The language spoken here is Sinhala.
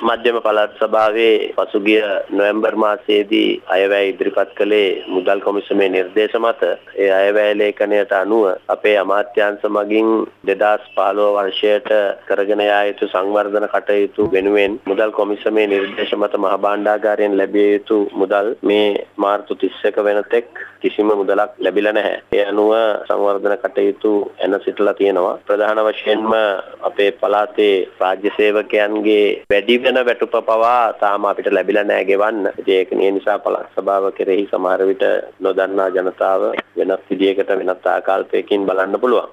මධ්‍යම පළාත් සභාවේ පසුගිය නොවැම්බර් මාසයේදී අයවැය ඉදිරිපත් කළේ මුදල් කොමිසමේ නිර්දේශ මත ඒ අයවැය ලේඛනයට අනුව අපේ අමාත්‍යාංශ මගින් 2015 වර්ෂයට කරගෙන යා යුතු සංවර්ධන කටයුතු වෙනුවෙන් මුදල් කොමිසමේ නිර්දේශ මත මහ භාණ්ඩාගාරයෙන් ලැබිය යුතු මුදල් මේ මාර්තු 31 වෙනතෙක් කිසිම මුදලක් ලැබිලා නැහැ. ඒ අනුව සංවර්ධන කටයුතු එන සිටලා තියෙනවා. ප්‍රධාන වශයෙන්ම අපේ පළාතේ රාජ්‍ය සේවකයන්ගේ වැඩි වෙන වැටුප පවා තාම අපිට ලැබිලා නැහැ ගෙවන්න. ඉතින් ඒක නිසා පළාත් සභාව කෙරෙහි සමහර විට නොදන්නා ජනතාව වෙනත් විදියකට වෙනත් ආකල්පයකින් බලන්න පුළුවන්.